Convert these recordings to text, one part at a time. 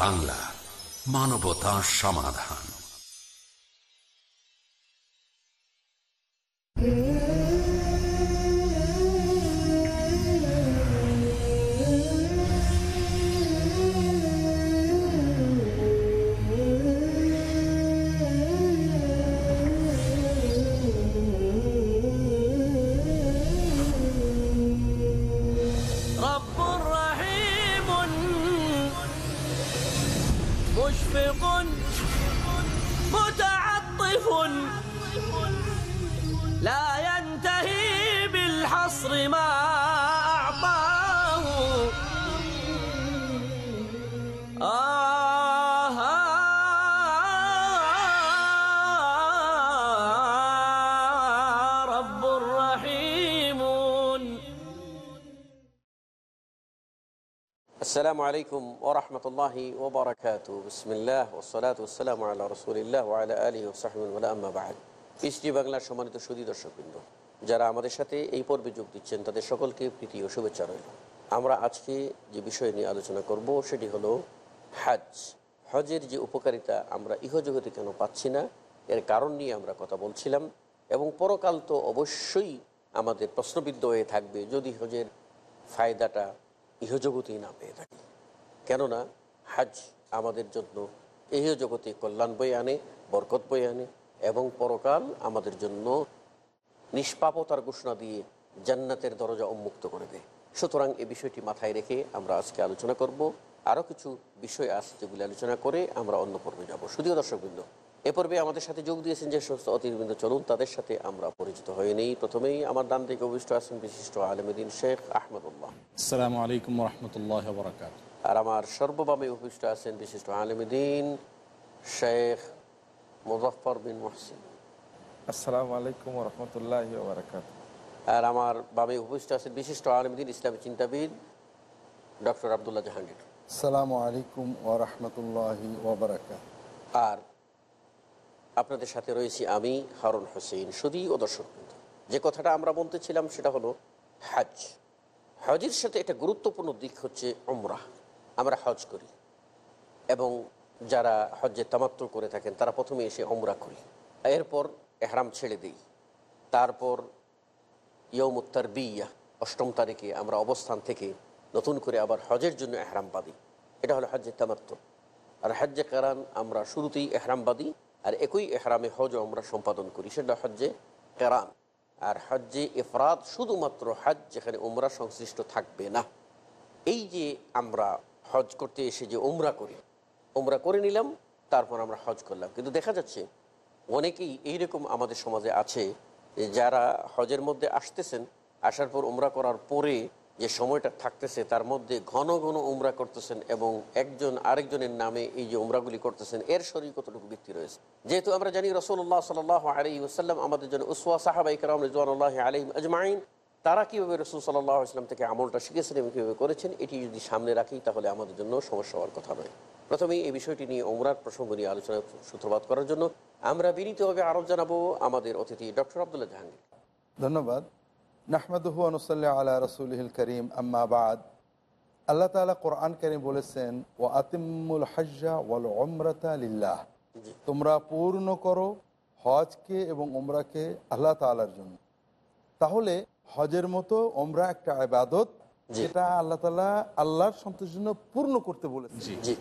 বাংলা মানবতা সমাধান। আসসালামু আলাইকুম ওরহমতুল্লাহি ওবরাকাত বিসমিল্লাহ ওসলাত ওসালাম আল্লাহ রসুলিল্লাহ আল্লাহ আলী ওসাহমুল্লাহবাহাদ পিসটি বাংলার সম্মানিত সুদী দর্শকবৃন্দ। যারা আমাদের সাথে এই পর্বে যোগ দিচ্ছেন তাদের সকলকে প্রীতি ও শুভেচ্ছা রইল। আমরা আজকে যে বিষয় নিয়ে আলোচনা করব, সেটি হলো হজ হজের যে উপকারিতা আমরা ইহজগতে কেন পাচ্ছি না, এর কারণ নিয়ে আমরা কথা বলছিলাম, এবং পরকাল তো অবশ্যই আমাদের প্রশ্নবিদ্ধ হয়ে থাকবে, যদি হজের ফায়দাটা ইহজগতেই না পেয়ে থাকি। কেননা হাজ আমাদের জন্য ইহ জগতে কল্যাণ বয়ে আনে, বরকত বয়ে আনে এবং পরকাল আমাদের জন্য নিষ্পাপতার ঘোষণা দিয়ে জান্নাতের দরজা উন্মুক্ত করে দেয়। সুতরাং এ বিষয়টি মাথায় রেখে আমরা আজকে আলোচনা করব। আরও কিছু বিষয় আছে যেগুলি আলোচনা করে আমরা অন্য পর্বে যাব। শুধুও দর্শকবৃন্দ এ পর্বে আমাদের সাথে যোগ দিয়েছেন যে সমস্ত অতিথিবৃন্দ চলুন তাদের সাথে আমরা পরিচিত হয়ে নেই। প্রথমেই আমার ডান থেকে অভিষ্ট আছেন বিশিষ্ট আলমদিন শেখ আহমদুল্লাহ। আসসালামু আলাইকুম রহমতুল্লাহ বরকাত আর আমার সর্ববামে অভিষ্ট আছেন বিশিষ্ট আলমদিন শেখ মুজফর বিন মোহসিন। আসসালামু আলাইকুম রহমতুল্লাহ বারকাত আর আমার বামে উপবিষ্ট আছেন বিশিষ্ট আলমদিন ইসলামী চিন্তাবিদ ডক্টর আবদুল্লাহ জাহাঙ্গীর। আসসালামু আলাইকুম ওরহমতুল্লাহি ওবরাকাত আর আপনাদের সাথে রয়েছি আমি হারুন হোসেন, সুদী ও দর্শক যে কথাটা আমরা বলতেছিলাম সেটা হলো হজ। হজের সাথে একটা গুরুত্বপূর্ণ দিক হচ্ছে ওমরা আমরা হজ করি এবং যারা হজ্জে তামাত্র করে থাকেন, তারা প্রথমে এসে অমরা করি। এরপর এহরাম ছেড়ে দিই। তারপর ইয়মুত্তার বিয়া অষ্টম তারিখে আমরা অবস্থান থেকে নতুন করে আবার হজের জন্য এহরাম বাঁধি। এটা হলো হজ্জে তামাত্র আর হজ্জে কারান আমরা শুরুতেই এহরাম বাঁধি আর একই এহরামে হজ আমরা সম্পাদন করি, সেটা হজ্জে কেরান আর হজ্জে ইফরাদ শুধুমাত্র হজ যেখানে উমরা সংশ্লিষ্ট থাকবে না। এই যে আমরা হজ করতে এসে যে উমরা করি, উমরা করে নিলাম, তারপর আমরা হজ করলাম। কিন্তু দেখা যাচ্ছে অনেকেই এইরকম আমাদের সমাজে আছে যারা হজের মধ্যে আসতেছেন, আসার পর উমরা করার পরে যে সময়টা থাকতেছে, তার মধ্যে ঘন ঘন উমরা করতেছেন এবং একজন আরেকজনের নামে এই যে উমরাগুলি করতেছেন, এর শরীর কতটুকু ভিত্তি রয়েছে? যেহেতু আমরা জানি রসুল্লাহ সাল আলী ওসাল্লাম আমাদের জন্য উসওয়া সাহাবাই কালাম রিজওয়ানুল্লাহ আলী আজমাইন, তারা কীভাবে রসুল সাল্লাহ ইসলাম থেকে আমলটা শিখেছেন এবং কীভাবে করেছেন, এটি যদি সামনে রাখি তাহলে আমাদের জন্য সমস্যা হওয়ার কথা নয়। প্রথমেই এই বিষয়টি নিয়ে ওমরার প্রসঙ্গ নিয়ে আলোচনা সূত্রপাত করার জন্য আমরা বিনীতভাবে আরব জানাব আমাদের অতিথি ডক্টর আবদুল্লাহ জাহাঙ্গীর। ধন্যবাদ। নাহমাদুহু আনুসাল্লাহ আলা রসুলহিল করিম আম্মা বাদ। আল্লাহ তাআলা কোরআন করিম বলেছেন ও আতিমুল হজ্জা ওয়াল লিল্লাহ। তোমরা পূর্ণ করো হজকে এবং ওমরাকে আল্লাহ তাআলার জন্য। তাহলে হজের মতো ওমরা একটা আবাদত যেটা আল্লাহ তালা আল্লাহর সন্তুষ্টির জন্য পূর্ণ করতে বলেছে জি। জি।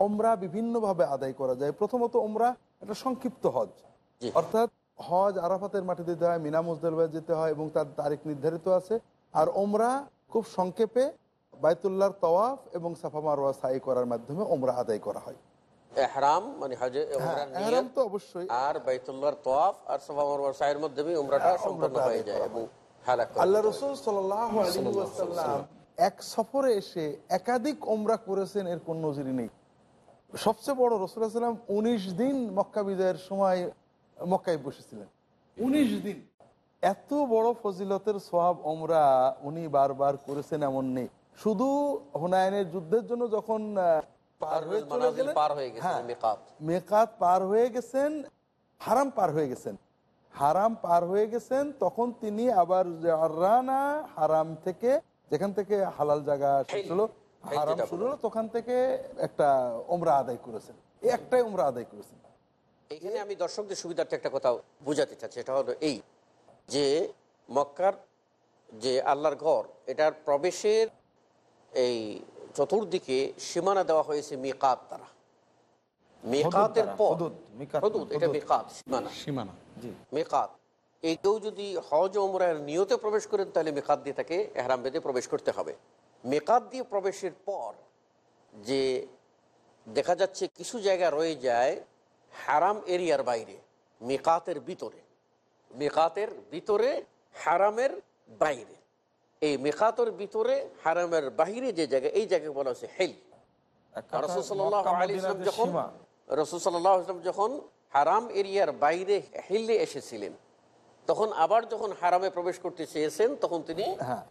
ওমরা বিভিন্নভাবে আদায় করা যায়। প্রথমত ওমরা একটা সংক্ষিপ্ত হজ। অর্থাৎ হজ আরাফাতের মাঠে দিতে হয় মিনা যেতে হয় এবং তার তারিখ নির্ধারিত আছে। আর ওমরা খুব সংক্ষেপে বাইতুল্লাহর তওয়াফ এবং সাফা মারোয়া সাই করার মাধ্যমে ওমরা আদায় করা হয়। এহরাম মানে হজে হ্যাঁ এহরাম তো অবশ্যই। আর বাইতুল্লাহর আর সফা সাইয়ের মাধ্যমে উমরাটা হ্যাঁ, সম্পন্ন হয়ে যায় এবং আল্লাহ। রসুল এক সফরে এসে একাধিক ওমরা করেছেন এর কোন নজির নেই। সবচেয়ে বড় রসুল্লাহাম উনিশ দিন মক্কা বিজয়ের সময় মক্কায় বসেছিলেন। উনিশ দিন। এত বড় ফজিলতের সোহাব ওমরা উনি বারবার করেছেন এমন নেই। শুধু হুনায়নের যুদ্ধের জন্য যখন পার হয়ে পার হয়ে মিকাত। মেকাত পার গেছেন হারাম পার হয়ে গেছেন। হারাম পার হয়ে গেছেন তখন তিনি আবার রানা হারাম থেকে যেখান থেকে হালাল জায়গা শেষ হলো হারাম শুরু হলো তখন থেকে একটা ওমরা আদায় করেছেন। একটাই ওমরা আদায় করেছেন। এখানে আমি দর্শকদের সুবিধার্থে একটা কথা বোঝাতে চাচ্ছি এটা হলো এই যে মক্কার যে আল্লাহর ঘর এটার প্রবেশের এই চতুর্দিকে সীমানা দেওয়া হয়েছে মিকাত দ্বারা। মেকাতের পর মিকাত, হুদুদ, এটা মেকাত সীমানা। সীমানা মেকাত এই কেউ যদি হজ ওমরার নিয়তে প্রবেশ করেন তাহলে মেকাত দিয়ে তাকে এহরাম বেঁধে প্রবেশ করতে হবে। মেকাত দিয়ে প্রবেশের পর যে দেখা যাচ্ছে কিছু জায়গা রয়ে যায় হারাম এরিয়ার বাইরে মেকাতের ভিতরে। মেকাতের ভিতরে হারামের বাইরে। এই মেকাতের ভিতরে হারামের বাইরে যে জায়গা এই জায়গাকে বলা হচ্ছে হেল। যখন। ইসলাম যখন হারাম এরিয়ার বাইরে হিল্লে এসেছিলেন তখন আবার যখন হারামে প্রবেশ করতে চেয়েছেন তখন তিনি হ্যাঁ।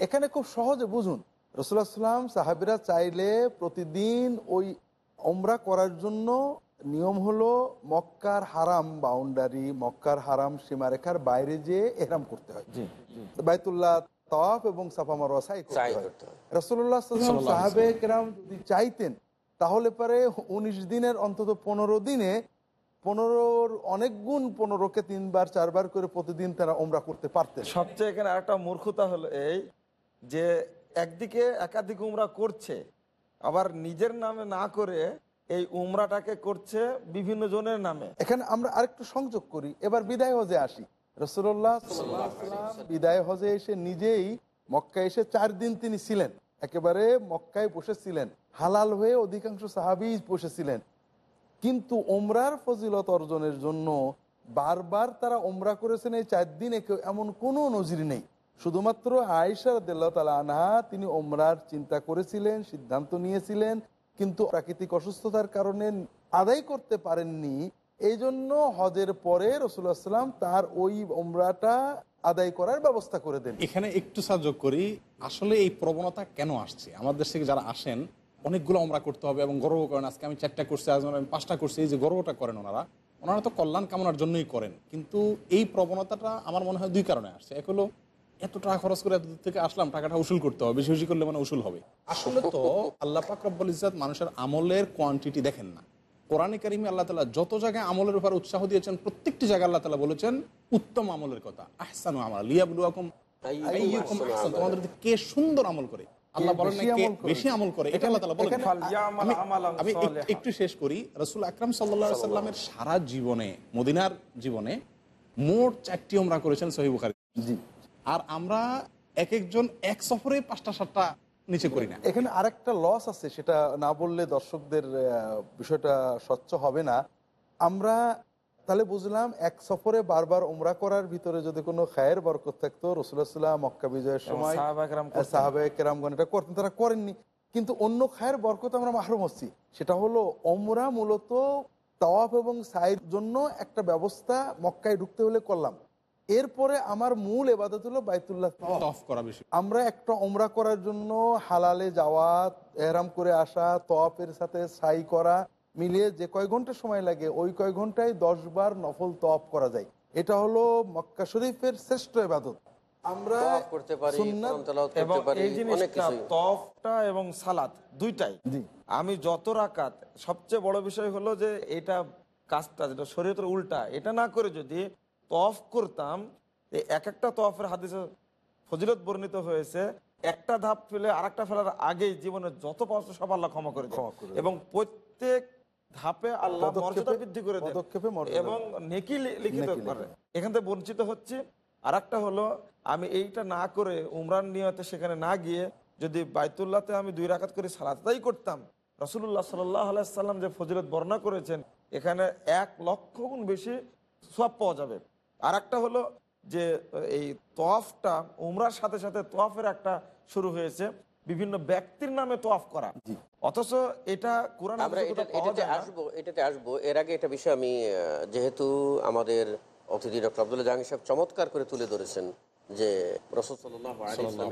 এখানে খুব সহজে বুঝুন রসুল্লাহ সাল্লাম সাহাবিরা চাইলে প্রতিদিন ওই ওমরা করার জন্য নিয়ম হলো মক্কার হারাম বাউন্ডারি মক্কার হারাম সীমারেখার বাইরে যে এহরাম করতে হয়। বাইতুল্লাহ তওয়াফ এবং সাফা মারওয়া সাই করতে হয়। রসুল্লাহ সাহাবে কেরাম যদি চাইতেন তাহলে পরে উনিশ দিনের অন্তত পনেরো দিনে পনেরোর অনেক গুণ পনেরোকে তিনবার চারবার করে প্রতিদিন তারা ওমরা করতে পারতেন। সবচেয়ে এখানে আরেকটা মূর্খতা হলো এই যে একদিকে একাধিক উমরা করছে আবার নিজের নামে না করে এই উমরাটাকে করছে বিভিন্ন জনের নামে। এখানে আমরা আরেকটু সংযোগ করি। এবার বিদায় হজে আসি। রসুল্লাহ বিদায় হজে এসে নিজেই মক্কায় এসে চার দিন তিনি ছিলেন। একেবারে মক্কায় বসেছিলেন। হালাল হয়ে অধিকাংশ সাহাবি বসেছিলেন। কিন্তু ওমরার ফজিলত অর্জনের জন্য বারবার তারা ওমরা করেছেন এই চার দিনে। এমন কোনো নজির নেই। শুধুমাত্র আয়েশা রাদিয়াল্লাহু তাআলা আনহা তিনি ওমরার চিন্তা করেছিলেন, সিদ্ধান্ত নিয়েছিলেন। কিন্তু প্রাকৃতিক অসুস্থতার কারণে আদায় করতে পারেননি। এই জন্য হজের পরে রসুল্লাহ সাল্লাম তার ওই ওমরাটা আদায় করার ব্যবস্থা করে দেন। এখানে একটু সাহায্য করি, আসলে এই প্রবণতা কেন আসছে? আমাদের থেকে যারা আসেন, অনেকগুলো আমরা করতে হবে এবং গর্ব করেন, আজকে আমি চারটা করছি, আজ আমি পাঁচটা করছি, এই যে গর্বটা করেন ওনারা। ওনারা তো কল্যাণ কামনার জন্যই করেন, কিন্তু এই প্রবণতাটা আমার মনে হয় দুই কারণে আসছে। এক হলো এত টাকা খরচ করে এত দূর থেকে আসলাম টাকাটা উসুল করতে হবে বেশি বেশি করলে মানে উসুল হবে। আসলে তো আল্লাহ পাক রব্বুল ইজ্জাত মানুষের আমলের কোয়ান্টিটি দেখেন না। কোরআনে কারিমে আল্লাহ তালা যত জায়গায় আমলের উপর উৎসাহ দিয়েছেন প্রত্যেকটি জায়গায় আল্লাহ তালা বলেছেন উত্তম আমলের কথা। আহসানু আমল লিয়াবলুয়াকুম তোমাদের কে সুন্দর আমল করে? আল্লাহ বলেন না বেশি কে আমল করে। বেশি আমল করে? এটা আল্লাহ তালা বলেন। আমি-। একটু শেষ করি। রসুল আকরাম সাল্লা সাল্লামের সারা জীবনে মদিনার জীবনে মোট চারটি ওমরা করেছেন সহি বুখারি। জি। আর আমরা এক একজন এক সফরে পাঁচটা সাতটা নিচে করি না। এখানে আরেকটা লস আছে সেটা না বললে দর্শকদের বিষয়টা স্বচ্ছ হবে না। আমরা তাহলে বুঝলাম এক সফরে বারবার উমরা করার ভিতরে যদি কোনো খায়ের বরকত থাকতো রসুল্লাহ মক্কা বিজয়ের সময় সাহাবায়ে-কেরাম করতেন। সাহাবে কেরামগণ এটা করতেন তারা করেননি। কিন্তু অন্য খায়ের বরকত আমরা মাহরুম হচ্ছি। সেটা হলো ওমরা মূলত তাওয়াফ এবং সাইয়ের জন্য একটা ব্যবস্থা মক্কায় ঢুকতে হলে করলাম। এরপরে আমার মূল এবাদত হলো বাইতুল্লাহ করা বেশি। আমরা একটা ওমরা করার জন্য হালালে যাওয়া এহরাম করে আসা তওয়াফের সাথে সাই করা মিলিয়ে যে কয় ঘণ্টা সময় লাগে ওই কয় ঘন্টায় দশ বার নফল তওয়াফ করা যায়। এটা হলো মক্কা শরীফের শ্রেষ্ঠ এবাদত। আমরা করতে পারি সুন্নাত- কোরআন তেলাওয়াত এবং এই জিনিসটা তফটা এবং সালাত দুইটাই। আমি যত রাকাত সবচেয়ে বড় বিষয় হলো যে এটা কাজটা যেটা শরীয়তের উল্টা এটা না করে যদি তফ করতাম এই এক একটা তফের হাদিসে ফজিলত বর্ণিত হয়েছে একটা ধাপ ফেলে আরেকটা ফেলার আগেই জীবনের যত পাপ সব আল্লাহ ক্ষমা করে ক্ষমা করে এবং প্রত্যেক ধাপে আল্লাহ মর্যাদা বৃদ্ধি করে মর্যাদা এবং নেকি লিখিত করে। এখান থেকে বঞ্চিত হচ্ছে। আর একটা হলো আমি এইটা না করে উমরান নিয়তে সেখানে না গিয়ে যদি বাইতুল্লাহতে আমি দুই রাকাত করে সালাতাই করতাম রসুল্লাহ সাল্লাম যে ফজিলত বর্ণনা করেছেন এখানে এক লক্ষ গুণ বেশি সব পাওয়া যাবে। আর একটা হলো যে এই তোয়াফটা উমরার সাথে সাথে তোয়াফের একটা শুরু হয়েছে বিভিন্ন ব্যক্তির নামে তোয়াফ করা। অথচ এটা কোরআন এটাতে আসব এটাতে আসব। এর আগে এটা বিষয় আমি যেহেতু আমাদের অতিথি ডক্টর আবদুল্লাহ জাহাঙ্গীর সাহেব চমৎকার করে তুলে ধরেছেন যে রসদ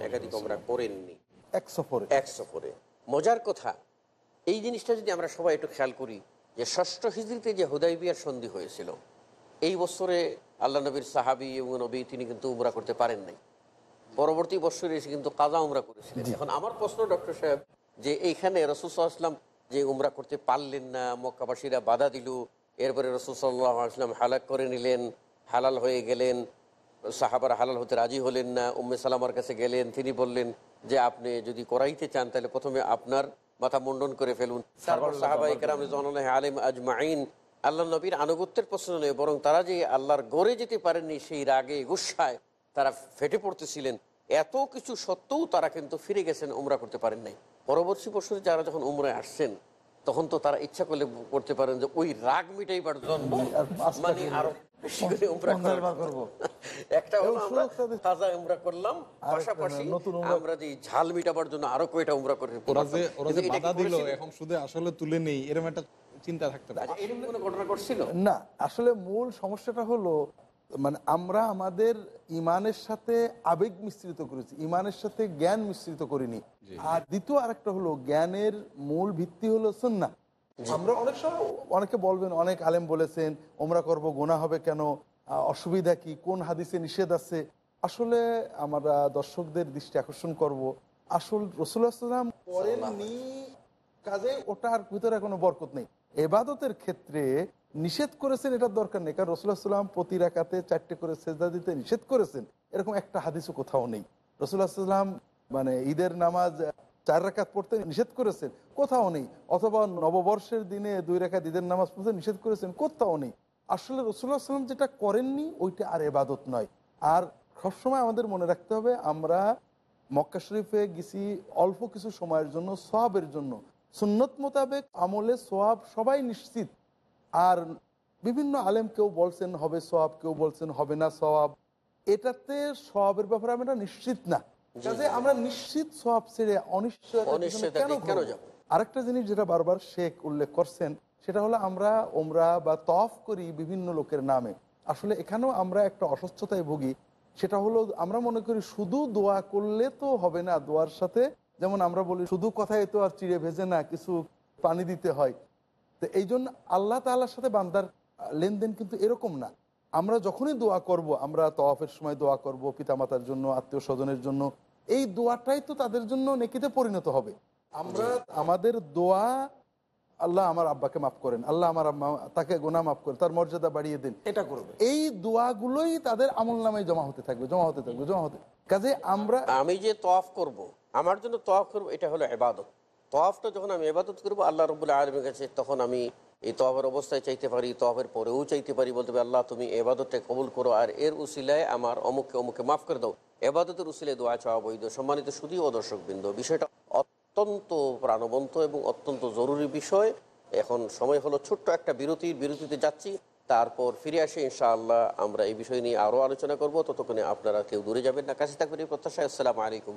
একাধিক আমরা করেননি। এক সফরে। এক সফরে। মজার কথা এই জিনিসটা যদি আমরা সবাই একটু খেয়াল করি যে ষষ্ঠ হিজড়িতে যে হুদাইবিয়ার সন্ধি হয়েছিল এই বছরে আল্লাহ নবীর সাহাবি এবং নবী তিনি কিন্তু উমরা করতে পারেন নাই। পরবর্তী বছরে এসে কিন্তু কাজা উমরা করেছিলেন। এখন আমার প্রশ্ন ডক্টর সাহেব যে এইখানে রসুলাম যে উমরা করতে পারলেন না মক্কাবাসীরা বাধা দিল এরপরে রসুলাম হালাক করে নিলেন হালাল হয়ে গেলেন সাহাবার হালাল হতে রাজি হলেন না উম্মে সালামার কাছে গেলেন তিনি বললেন যে আপনি যদি করাইতে চান তাহলে প্রথমে আপনার মাথা মুন্ডন করে ফেলুন। তারপর সাহাবাই কেরাম আলিম আজমাইন আল্লাহ নবীর আনুগত্যের প্রশ্ন নেই বরং তারা যে আল্লাহর গড়ে যেতে পারেননি সেই রাগে গুসায় তারা ফেটে পড়তেছিলেন। এত কিছু সত্ত্বেও তারা কিন্তু ফিরে গেছেন উমরা করতে পারেন নাই। পরবর্তী বছরে যারা যখন উমরায় আসছেন তখন তো তারা ইচ্ছা করলে করতে পারেন যে ওই রাগ মিটাইবার জন্য মানে আরও একটা হলো আমরা তাজা উমরা করলাম পাশাপাশি নতুন আমরা যে ঝাল মিটাবার জন্য আরও কয়টা উমরা করে ওরা যে বাধা দিল এখন আসলে তুলে নেই এরকম একটা চিন্তা থাকতে পারে। আচ্ছা, না আসলে মূল সমস্যাটা হলো মানে আমরা আমাদের ইমানের সাথে আবেগ মিশ্রিত করেছি ইমানের সাথে জ্ঞান মিশ্রিত করিনি। আর দ্বিতীয় আরেকটা হলো জ্ঞানের মূল ভিত্তি হলো সন্না আমরা অনেক সময় অনেকে বলবেন অনেক আলেম বলেছেন ওমরা করব গোনা হবে কেন? অসুবিধা কি? কোন হাদিসে নিষেধ আছে? আসলে আমরা দর্শকদের দৃষ্টি আকর্ষণ করব। আসল রসুল্লাহাম করেননি কাজে ওটার ভিতরে কোনো বরকত নেই। এবাদতের ক্ষেত্রে নিষেধ করেছেন এটার দরকার নেই। কারণ রসুল্লাহ সাল্লাম প্রতি রাকাতে চারটে করে সেজদা দিতে নিষেধ করেছেন। এরকম একটা হাদিসও কোথাও নেই। রসুল্লাহ সাল্লাম মানে ঈদের নামাজ চার রাকাত পড়তে নিষেধ করেছেন। কোথাও নেই। অথবা নববর্ষের দিনে দুই রেখা ঈদের নামাজ পড়তে নিষেধ করেছেন, কোথাও নেই। আসলে রসুল্লাহ সাল্লাম যেটা করেননি, ওইটা আর এবাদত নয়। আর সবসময় আমাদের মনে রাখতে হবে, আমরা মক্কা শরীফে গেছি অল্প কিছু সময়ের জন্য সোয়াবের জন্য। সুন্নত মোতাবেক আমলে সোয়াব সবাই নিশ্চিত। আর বিভিন্ন আলেম কেউ বলছেন হবে সোয়াব? কেউ বলছেন হবে না সোয়াব? এটাতে সোয়াবের ব্যাপারে আমরা নিশ্চিত না। কাজে আমরা নিশ্চিত সোয়াব ছেড়ে অনিশ্চয়তা আরেকটা জিনিস যেটা বারবার শেখ উল্লেখ করছেন সেটা হলো আমরা ওমরা বা তফ করি বিভিন্ন লোকের নামে। আসলে এখানেও আমরা একটা অসুস্থতায় ভুগি। সেটা হলো আমরা মনে করি শুধু দোয়া করলে তো হবে না দোয়ার সাথে যেমন আমরা বলি শুধু কথায় তো আর চিড়ে ভেজে না কিছু পানি দিতে হয়। তো এই জন্য আল্লাহ তাল্লার সাথে বান্দার লেনদেন কিন্তু এরকম না। আমরা যখনই দোয়া করব আমরা তওয়াফের সময় দোয়া করব পিতামাতার জন্য আত্মীয় স্বজনের জন্য এই দোয়াটাই তো তাদের জন্য নেকিতে পরিণত হবে। আমরা আমাদের দোয়া আল্লাহ আমার আব্বাকে মাফ করেন আল্লাহ আমার আম্মা তাকে গোনা মাফ করেন তার মর্যাদা বাড়িয়ে দিন। এটা করবে। এই দোয়াগুলোই তাদের আমল নামে জমা হতে থাকবে জমা হতে থাকবে জমা হতে কাজে আমরা আমি যে তফ করব। আমার জন্য তফ করব, এটা হলো এবাদত তফটা যখন আমি এবাদত করব, আল্লাহ রবুল্লাহ আলমের কাছে তখন আমি এই তফের অবস্থায় চাইতে পারি তফের পরেও চাইতে পারি, বলতে পারি, আল্লাহ তুমি এবাদতটা কবুল করো, আর এর উসিলায় আমার অমুককে অমুককে মাফ করে দাও। এবাদতের উসিলায় দোয়া চাওয়া বৈধ সম্মানিত শুধু ও দর্শক বৃন্দ বিষয়টা অত্যন্ত প্রাণবন্ত এবং অত্যন্ত জরুরি বিষয়। এখন সময় হলো ছোট্ট একটা বিরতির, বিরতিতে যাচ্ছি। তারপর ফিরে আসে, ইনশাআল্লাহ আমরা এই বিষয় নিয়ে আরও আলোচনা করব। ততক্ষণে আপনারা কেউ দূরে যাবেন না। কাছে থাকবেন এই প্রত্যাশায়। আসসালামু আলাইকুম।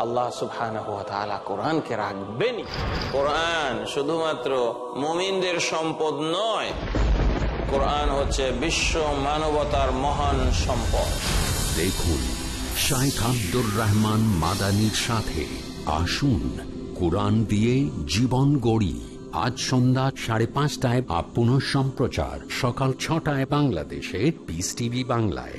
আল্লাহ তাআলা কোরআনকে রাখবেনই। কোরআন শুধুমাত্র মুমিনদের সম্পদ নয়, কোরআন হচ্ছে বিশ্ব মানবতার মহান সম্পদ। দেখুন, শাইখ আব্দুর রহমান মাদানির সাথে আসুন, কোরআন দিয়ে জীবন গড়ি। আজ সন্ধ্যা সাড়ে পাঁচটায় আপ সম্প্রচার, সকাল ছটায় বাংলাদেশে পিস টিভি বাংলায়।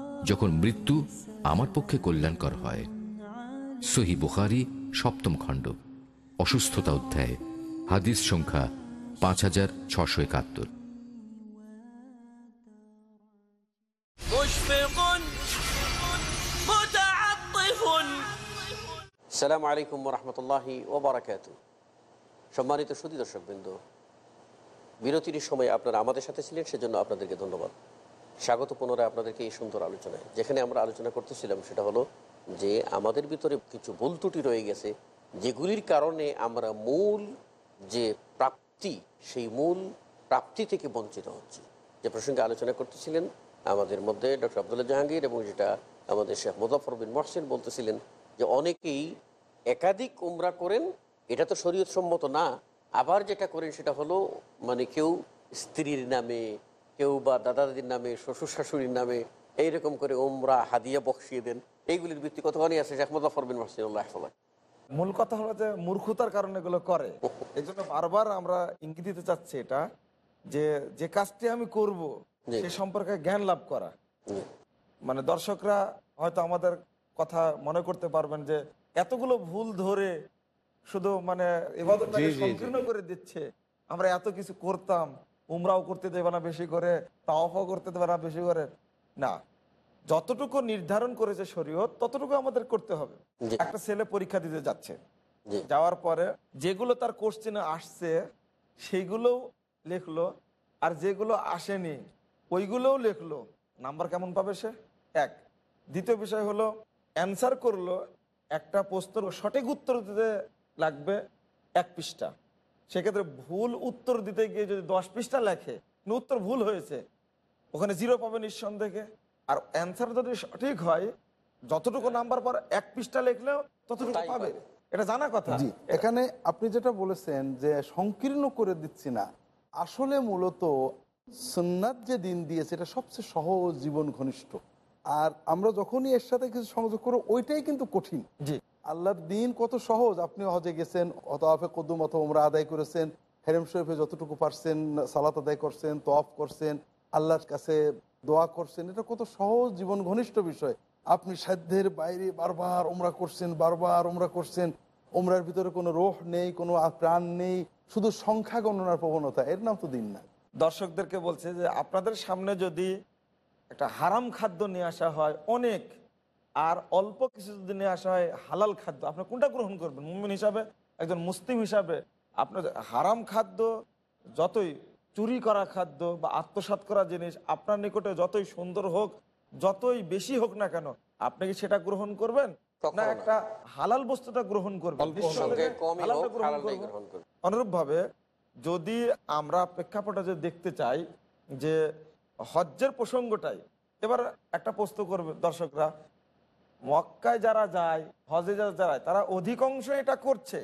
যখন মৃত্যু আমার পক্ষে কল্যাণকর হয়। সহি বুখারি সপ্তম খণ্ড অসুস্থতা অধ্যায় হাদিস সংখ্যা পাঁচ হাজার ছশো একাত্তর। সালাম আলাইকুম রহমতুল্লাহি ওবরাকাত সম্মানিত সুদী দর্শকবৃন্দ বিরতির সময় আপনারা আমাদের সাথে ছিলেন সেজন্য আপনাদেরকে ধন্যবাদ। স্বাগত পুনরায় আপনাদেরকে এই সুন্দর আলোচনায়। যেখানে আমরা আলোচনা করতেছিলাম, সেটা হলো যে আমাদের ভিতরে কিছু ভুল ত্রুটি রয়ে গেছে, যেগুলির কারণে আমরা মূল যে প্রাপ্তি, সেই মূল প্রাপ্তি থেকে বঞ্চিত হচ্ছে। যে প্রসঙ্গে আলোচনা করতেছিলেন আমাদের মধ্যে ডক্টর আবদুল্লাহ জাহাঙ্গীর এবং যেটা আমাদের শেখ মুজাফর বিন মহসিন বলতেছিলেন যে অনেকেই একাধিক উমরা করেন, এটা তো শরীয়ত সম্মত না, আবার যেটা করেন সেটা হলো মানে কেউ স্ত্রীর নামে কেউ বা দাদা দাদির নামে শ্বশুর শাশুড়ির নামে এইরকম করে উমরা হাদিয়া বক্সিয়ে দেন। এইগুলির ভিত্তি কতখানি আছে শেখ মুজাফর বিন মহসিন মূল কথা হলো যে মূর্খতার কারণে এগুলো করে। এই জন্য বারবার আমরা ইঙ্গিত দিতে চাচ্ছি এটা যে যে কাজটি আমি করব সে সম্পর্কে জ্ঞান লাভ করা। মানে দর্শকরা হয়তো আমাদের কথা মনে করতে পারবেন যে এতগুলো ভুল ধরে শুধু মানে জি। সংকীর্ণ করে দিচ্ছে আমরা এত কিছু করতাম। উমরাও করতে দেবে না বেশি করে তাওয়াফও করতে দেবে না বেশি করে। না যতটুকু নির্ধারণ করেছে শরীয়ত ততটুকু আমাদের করতে হবে। একটা ছেলে পরীক্ষা দিতে যাচ্ছে। যাওয়ার পরে যেগুলো তার কোশ্চেনে আসছে সেইগুলোও লেখলো আর যেগুলো আসেনি ওইগুলোও লেখলো। নাম্বার কেমন পাবে সে? এক। দ্বিতীয় বিষয় হলো অ্যান্সার করল একটা প্রশ্নের সঠিক উত্তর দিতে লাগবে এক পৃষ্ঠা। সেক্ষেত্রে ভুল উত্তর দিতে গিয়ে যদি দশ পৃষ্ঠা লেখে উত্তর ভুল হয়েছে ওখানে জিরো পাবে নিঃসন্দেহে। আর অ্যান্সার যদি সঠিক হয় যতটুকু নাম্বার পর এক পৃষ্ঠা লিখলেও ততটুকু পাবে। এটা জানা কথা। জি এখানে আপনি যেটা বলেছেন যে সংকীর্ণ করে দিচ্ছি না আসলে মূলত সুন্নাত যে দিন দিয়েছে এটা সবচেয়ে সহজ জীবন ঘনিষ্ঠ। আর আমরা যখনই এর সাথে কিছু সংযোগ করো ওইটাই কিন্তু কঠিন। জি। আল্লাহর দিন কত সহজ। আপনি হজে গেছেন অতআফে কদ্দুম অথবা ওমরা আদায় করেছেন, হেরেম শরীফে যতটুকু পারছেন, সালাত আদায় করছেন তফ করছেন, আল্লাহর কাছে দোয়া করছেন, এটা কত সহজ, জীবন ঘনিষ্ঠ বিষয়। আপনি সাধ্যের বাইরে বারবার ওমরা করছেন, বারবার ওমরা করছেন ওমরার ভিতরে কোনো রোহ নেই, কোনো প্রাণ নেই, শুধু সংখ্যা গণনার প্রবণতা, এর নাম তো দিন না। দর্শকদেরকে বলছে যে আপনাদের সামনে যদি একটা হারাম খাদ্য নিয়ে আসা হয়, অনেক আর অল্প কিছু যদি নিয়ে আসা হয় হালাল খাদ্য আপনি কোনটা গ্রহণ করবেন? মুমিন হিসাবে? একজন মুসলিম হিসাবে? আপনার হারাম খাদ্য যতই চুরি করা খাদ্য বা আত্মসাৎ করা জিনিস আপনার নিকটে যতই সুন্দর হোক যতই বেশি হোক না কেন আপনি কি সেটা গ্রহণ করবেন? না। একটা হালাল বস্তুটা গ্রহণ করবেন? করবে অনুরূপভাবে যদি আমরা প্রেক্ষাপটে যদি দেখতে চাই যে হজ্জের প্রসঙ্গটাই এবার একটা প্রশ্ন করবে দর্শকরা মক্কায় যারা যায় হজে যারা যায় তারা অধিকাংশ এটা করছে।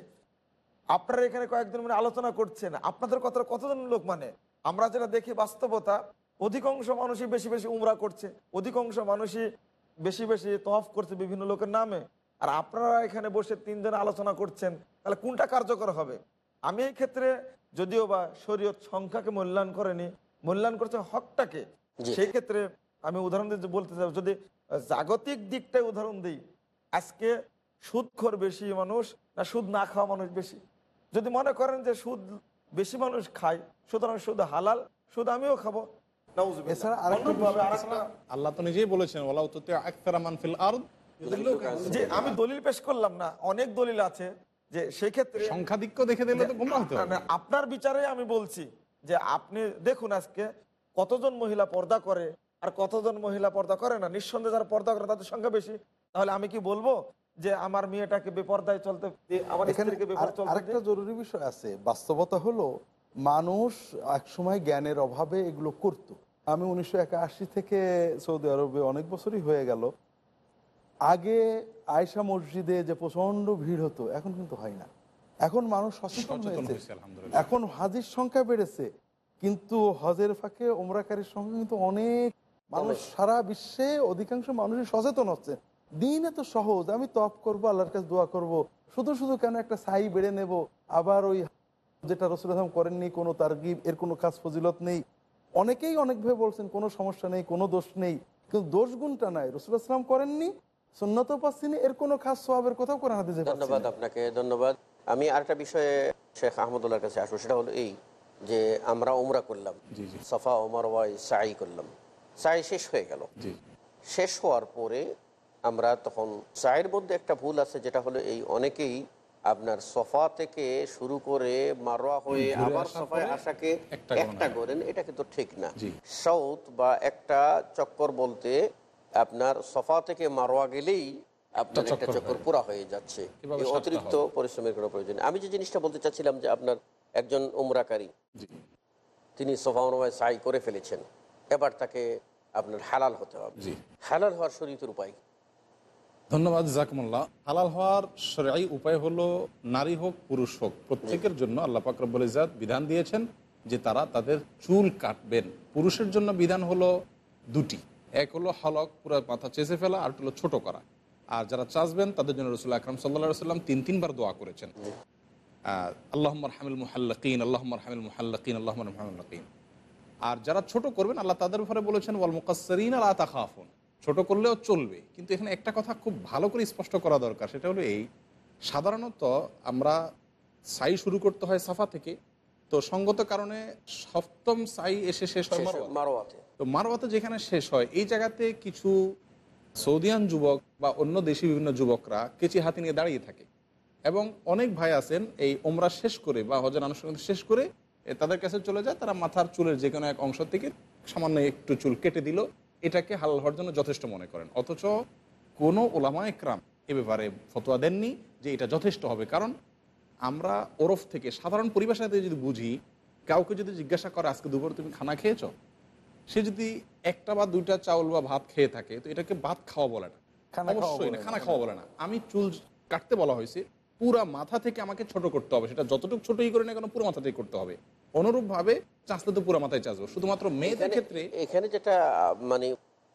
আপনারা এখানে কয়েকজন মানে আলোচনা করছেন। আপনাদের কথা কতজন লোক মানে? আমরা যেটা দেখি বাস্তবতা অধিকাংশ মানুষই বেশি বেশি উমরা করছে অধিকাংশ মানুষই বেশি বেশি তফ করছে বিভিন্ন লোকের নামে। আর আপনারা এখানে বসে তিনজন আলোচনা করছেন তাহলে কোনটা কার্যকর হবে? আমি এই ক্ষেত্রে যদিও বা শরীয়ত সংখ্যাকে মূল্যায়ন করেনি মূল্যায়ন করছে হকটাকে। সেই ক্ষেত্রে আমি উদাহরণ দিতে বলতে চাই যদি জাগতিক দিকটাই উদাহরণ দিই আজকে সুদখোর বেশি মানুষ না সুদ না খাওয়া মানুষ বেশি? যদি মনে করেন যে সুদ বেশি মানুষ খায় সুতরাং সুদ হালাল সুদ আমিও খাব। আল্লাহ তো নিজেই বলেছেন যে আমি দলিল পেশ করলাম না অনেক দলিল আছে যে সেক্ষেত্রে সংখ্যাধিক্য দেখে দিলে তো আপনার বিচারে আমি বলছি যে আপনি দেখুন আজকে কতজন মহিলা পর্দা করে আর কতজন মহিলা পর্দা করে না? নিঃসন্দেহে যারা পর্দা করে তাদের সংখ্যা বেশি। তাহলে আমি কি বলব যে আমার মেয়েটাকে বেপর্দায় চলতে আমার স্ত্রীকে বেপর্দা আর- চলতে আরেকটা জরুরি বিষয় আছে। বাস্তবতা হলো মানুষ একসময় জ্ঞানের অভাবে এগুলো করত। আমি উনিশশো একাশি থেকে সৌদি আরবে অনেক বছরই হয়ে গেল। আগে আয়সা মসজিদে যে প্রচণ্ড ভিড় হতো এখন কিন্তু হয় না। এখন মানুষ সচেতন হয়েছে, এখন হাজির সংখ্যা বেড়েছে কিন্তু হজের ফাঁকে ওমরাকারীর সংখ্যা কিন্তু অনেক মানুষ সারা বিশ্বে অধিকাংশ মানুষই সচেতন হচ্ছে। দিন এত সহজ আমি তপ করব আল্লাহর কাছে দোয়া করব শুধু শুধু কেন একটা সাই বেড়ে নেব আবার ওই যেটা রসুল আসলাম করেননি কোনো তারগিব এর কোনো কাজ ফজিলত নেই। অনেকেই অনেকভাবে বলছেন কোনো সমস্যা নেই কোনো দোষ নেই কিন্তু দোষ গুণটা নাই। রসুল আসলাম করেননি সুন্নত পাচ্ছিনি এর কোনো খাস সোয়াবের কথাও হাদিসে পাচ্ছি ধন্যবাদ আপনাকে ধন্যবাদ। আমি আরেকটা বিষয়ে শেখ আহমদুল্লাহর কাছে আসব সেটা হলো এই যে আমরা ওমরা করলাম জি, জি। সফা ওমর ওয়াই সাই করলাম। সাই শেষ হয়ে গেল। শেষ হওয়ার পরে আমরা তখন চায়ের মধ্যে একটা ভুল আছে যেটা হলো এই অনেকেই আপনার সফা থেকে শুরু করে মারোয়া হয়ে আবার সফায় আসাকে একটা। করেন এটা কিন্তু ঠিক না। সাউথ বা একটা চক্কর বলতে আপনার সফা থেকে মারোয়া গেলেই আপনার একটা চক্কর পুরা হয়ে যাচ্ছে। অতিরিক্ত পরিশ্রমের কোনো প্রয়োজন আমি যে জিনিসটা বলতে চাচ্ছিলাম যে আপনার একজন উমরাকারী তিনি সফা অনুমায় সাই করে ফেলেছেন। এবার তাকে আপনার হালাল হতে হবে। হালাল হওয়ার শরীরের উপায়? ধন্যবাদ জাকমুল্লাহ। হালাল হওয়ার সরাই উপায় হলো নারী হোক পুরুষ হোক প্রত্যেকের জন্য আল্লাহ পাকরবুল ইজাদ বিধান দিয়েছেন যে তারা তাদের চুল কাটবেন। পুরুষের জন্য বিধান হলো দুটি। এক হলো হলক পুরো মাথা চেঁচে ফেলা আর হলো ছোট করা। আর যারা চাষবেন তাদের জন্য রসুল আকরম সাল্লা সাল্লাম তিন তিনবার দোয়া করেছেন। আল্লাহ হামিল মুহাল্লাকিন আল্লাহমর হামিল মুহাল্লাকিন আল্লাহ মুহাল্লাকিন। আর যারা ছোট করবেন আল্লাহ তাদের ব্যাপারে বলেছেন ওয়াল মুকাসরিন আল্লাহ তাখাফুন। ছোট করলেও চলবে। কিন্তু এখানে একটা কথা খুব ভালো করে স্পষ্ট করা দরকার সেটা হলো এই সাধারণত আমরা সাই শুরু করতে হয় সাফা থেকে। তো সঙ্গত কারণে সপ্তম সাই এসে শেষ হয়। মারোয়াতে তো মারোয়াতে যেখানে শেষ হয় এই জায়গাতে কিছু সৌদিয়ান যুবক বা অন্য দেশি বিভিন্ন যুবকরা কেচি হাতি নিয়ে দাঁড়িয়ে থাকে। এবং অনেক ভাই আছেন এই ওমরা শেষ করে বা হজের আনুষ্ঠানিক শেষ করে তাদের কাছে চলে যায় তারা মাথার চুলের যে কোনো এক অংশ থেকে সামান্য একটু চুল কেটে দিল। এটাকে হালাল হওয়ার জন্য যথেষ্ট মনে করেন। অথচ কোনো ওলামা একরাম এ ব্যাপারে ফতোয়া দেননি যে এটা যথেষ্ট হবে। কারণ আমরা ওরফ থেকে সাধারণ পরিবেশাতে যদি বুঝি কাউকে যদি জিজ্ঞাসা করে আজকে দুপুর তুমি খানা খেয়েছ? সে যদি একটা বা দুইটা চাউল বা ভাত খেয়ে থাকে তো এটাকে ভাত খাওয়া বলে না। অবশ্যই না। খানা খাওয়া বলে না। আমি চুল কাটতে বলা হয়েছে পুরা মাথা থেকে আমাকে ছোট করতে হবে। সেটা যতটুকু ছোটই করে না কেন পুরো মাথা থেকে করতে হবে। অনুরূপ ভাবে চাষলে তো পুরো মাথায় চাষবো। শুধুমাত্র মেয়েদের ক্ষেত্রে এখানে যেটা মানে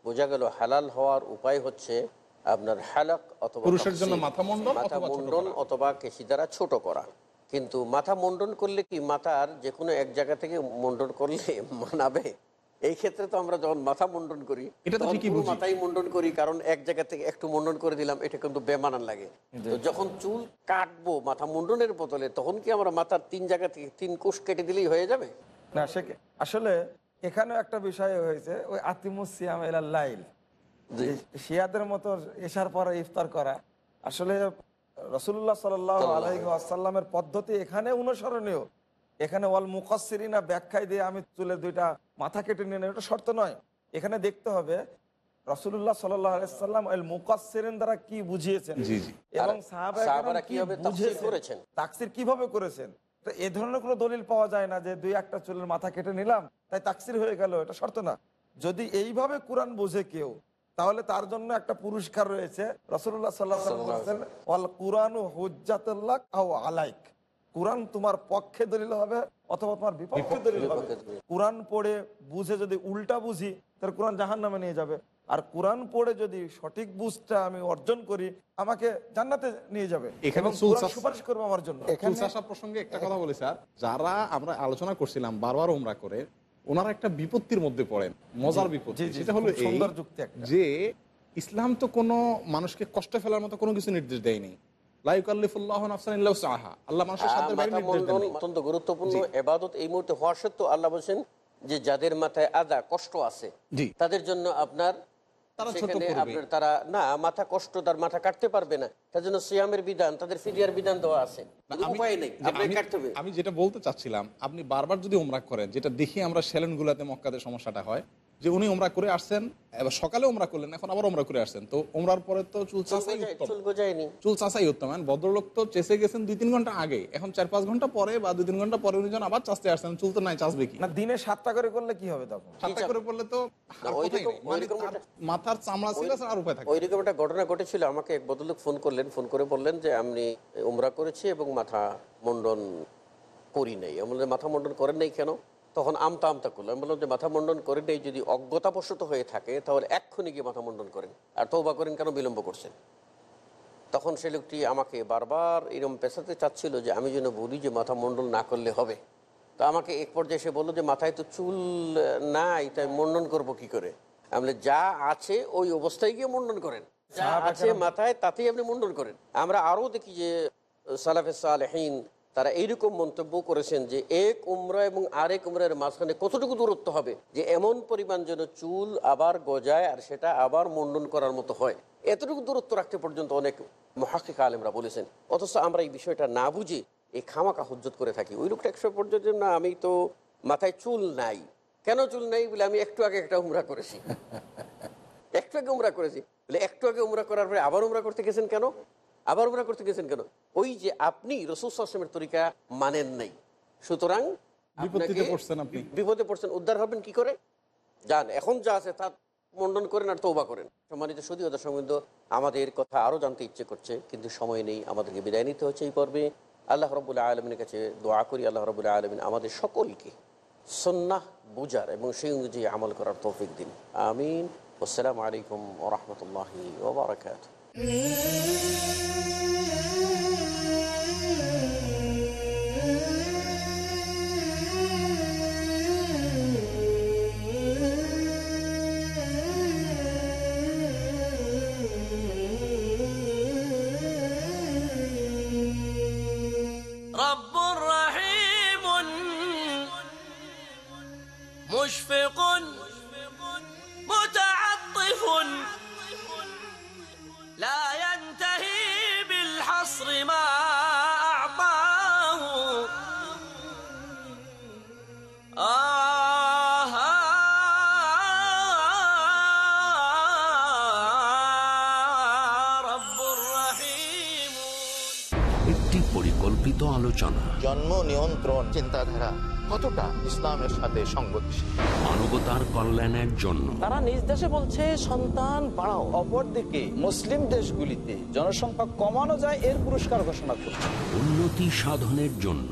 বোঝা গেল হালাল হওয়ার উপায় হচ্ছে আপনার হালক অথবা পুরুষের জন্য মাথা মুন্ডন মাথা মুন্ডন অথবা কেশি দ্বারা ছোট করা। কিন্তু মাথা মুন্ডন করলে কি মাথার যে কোনো এক জায়গা থেকে মুন্ডন করলে মানাবে? এই ক্ষেত্রে তো আমরা যখন মাথা মুন্ডন করি। মাথাই মুন্ডন করি কারণ এক জায়গা থেকে একটু মুন্ডন করে দিলাম এটা কিন্তু বেমানান লাগে। তো যখন চুল কাটবো মাথা মুন্ডনের বদলে তখন কি আমরা মাথার তিন জায়গা থেকে তিন কোষ কেটে দিলেই হয়ে যাবে? না সে আসলে এখানেও একটা বিষয় হয়েছে ওই আতিমুসিয়াম লাইল। শিয়াদের মতো এসার পরে ইফতার করা। আসলে রসুল্লাহ সাল আলহিহাসাল্লামের পদ্ধতি এখানে অনুসরণীয়। এখানে ওয়াল মুখসিরিনা ব্যাখ্যায় দিয়ে আমি চুলের দুইটা মাথা কেটে নিয়ে নেব, এটা শর্ত নয়। এখানে দেখতে হবে রসুল্লাহ সাল্লাম মুকাসিরিন দ্বারা কি বুঝিয়েছেন। এবং কি কীভাবে করেছেন? তাকসির কীভাবে করেছেন? তো এ ধরনের কোনো দলিল পাওয়া যায় না যে দুই একটা চুলের মাথা কেটে নিলাম তাই তাকসির হয়ে গেল এটা শর্ত না। যদি এইভাবে কোরআন বোঝে কেউ তাহলে তার জন্য একটা পুরস্কার রয়েছে রসুল্লাহ সাল্লাহ কুরআন আও আলাইক। কোরআন তোমার পক্ষে দলিল হবে অথবা তোমার বিপক্ষে দলিল হবে। কোরআন পড়ে বুঝে যদি উল্টা বুঝি তাহলে কোরআন জাহান নামে নিয়ে যাবে। আর কোরআন পড়ে যদি সঠিক বুঝটা আমি অর্জন করি আমাকে জান্নাতে নিয়ে যাবে। সুপারিশ করবে আমার জন্য। প্রসঙ্গে একটা কথা বলি স্যার। যারা আমরা আলোচনা করছিলাম বারবার ওমরা করে ওনারা একটা বিপত্তির মধ্যে পড়েন মজার বিপত্তি। সেটা হলো সুন্দর যুক্তি যে ইসলাম তো কোনো মানুষকে কষ্ট ফেলার মতো কোনো কিছু নির্দেশ দেয়নি। লাইকাল্লিফুল্লাহ নাফসান ইল্লাহু সাহা আল্লাহ মানুষের সাধ্যের বাইরে মাথা নির্দেশ দেন। মুন্ডন অত্যন্ত গুরুত্বপূর্ণ এবাদত এই মুহূর্তে হওয়া সত্ত্বেও আল্লাহ বলছেন যে যাদের মাথায় আদা কষ্ট আছে তাদের জন্য আপনার তারা ছোট সেখানে করবে। আপনার তারা না মাথা কষ্ট তার মাথা কাটতে পারবে না। তার জন্য সিয়ামের বিধান তাদের বিধান দেওয়া আছে। আমি যেটা বলতে চাচ্ছিলাম আপনি বারবার যদি ওমরা করেন যেটা দেখি আমরা সেলেন গুলাতে মক্কাতে সমস্যাটা হয় যে উনি ওমরা করে আসছেন এবার সকালে ওমরা করলেন এখন আবার ওমরা করে আসছেন। তো ওমরার পরে তো চুল চুল চাষাই উত্তম। চুল চাষাই উত্তম এখন ভদ্রলোক তো চেষে গেছেন দুই তিন ঘণ্টা আগে। এখন চার পাঁচ ঘণ্টা পরে বা দুই তিন ঘণ্টা পরে উনি যখন আবার চাষতে আসছেন চুল তো নাই চাষবে কি? না দিনে সাতটা করে করলে কি হবে তখন? সাতটা করে পড়লে তো। মানে মাথার চামড়া ছিল আর উপায় থাকে ওই রকম একটা ঘটনা ঘটেছিল আমাকে এক বদলোক ফোন করলেন ফোন করে বললেন যে আমি ওমরা করেছি এবং মাথা মুন্ডন করি নাই। আমি মাথা মুন্ডন করেন নাই কেন? তখন আমতা আমতা করল। আমি বললাম যে মাথা মন্ডন করেন এই যদি অজ্ঞতাবশত হয়ে থাকে তাহলে এক্ষুনি গিয়ে মাথা মন্ডন করেন। আর তৌবা করেন কেন? বিলম্ব করছেন। তখন সে লোকটি আমাকে বারবার এরকম পেশাতে চাচ্ছিল যে আমি যেন বলি যে মাথা মন্ডল না করলে হবে। তো আমাকে এক পর্যায়ে এসে বলল যে মাথায় তো চুল নাই তাই মন্ডন করব কি করে? আমি যা আছে ওই অবস্থায় গিয়ে মন্ডন করেন। যা আছে মাথায় তাতেই আপনি মন্ডন করেন। আমরা আরও দেখি যে সালাফে সালেহীন তারা এইরকম মন্তব্য করেছেন যে এক উমরা এবং আরেক উমরার মাঝখানে কতটুকু দূরত্ব হবে? যে এমন পরিমাণ যেন চুল আবার গজায় আর সেটা আবার মুন্ডন করার মতো হয়। এতটুকু দূরত্ব রাখতে পর্যন্ত অনেক মহাকিক আলেমরা বলেছেন। অথচ আমরা এই বিষয়টা না বুঝে এই খামাকা হজ্জত করে থাকি। ওই লোকটা একশো পর্যন্ত না, আমি তো মাথায় চুল নাই। কেন চুল নাই? বলে, আমি একটু আগে একটা উমরা করেছি। একটু আগে উমরা করেছি। বলে, একটু আগে উমরা করার পরে আবার উমরা করতে গেছেন কেন? আবার উমরা করতে গেছেন কেন? ওই যে আপনি রসুল আসলামের তরিকা মানেন নাই। সুতরাং। বিপদে পড়ছেন উদ্ধার হবেন কি করে? যান এখন যা আছে তা মন্ডন করেন আর তৌবা করেন। সম্মানিত সদীয় দর্শক বৃন্দ, আমাদের কথা আরও জানতে ইচ্ছে করছে কিন্তু সময় নেই আমাদেরকে বিদায় নিতে হচ্ছে এই পর্বে। আল্লাহ রবুল্লাহ আলমিনের কাছে দোয়া করি আল্লাহ রবুল্লাহ আলমিন আমাদের সকলকে সন্ন্যাহ বুঝার এবং সেই অনুযায়ী আমল করার তৌফিক দিন। আমিন। আসসালামু আলাইকুম ওরহমতুল্লাহি ওবরাকাত Mm-hmm. আলোচনা। জন্ম নিয়ন্ত্রণ চিন্তাধারা কতটা ইসলামের সাথে সংগতিশীল? মানবতার কল্যাণের জন্য। তারা নিজ দেশে বলছে সন্তান বাড়াও। অপরদিকে মুসলিম দেশগুলিতে জনসংখ্যা কমানো যায় এর পুরস্কার ঘোষণা করছে। উন্নতি সাধনের জন্য।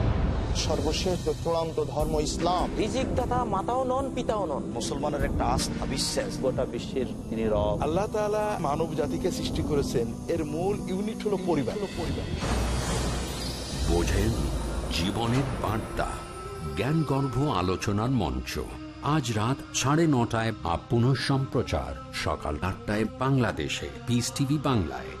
সর্বশেষ চূড়ান্ত ধর্ম ইসলাম রিজিক দাতা মাতাও নন পিতাও নন। মুসলমানের একটা আস্থা বিশ্বাস। গোটা বিশ্বের তিনি রব। আল্লাহ তাআলা মানব জাতিকে সৃষ্টি করেছেন। এর মূল ইউনিট হলো পরিবার। পরিবার বোঝেন জীবনের বার্তা জ্ঞানগর্ভ আলোচনার মঞ্চ। আজ রাত সাড়ে নটায় বা পুনঃ সম্প্রচার সকাল আটটায় বাংলাদেশে। পিস টিভি বাংলায়।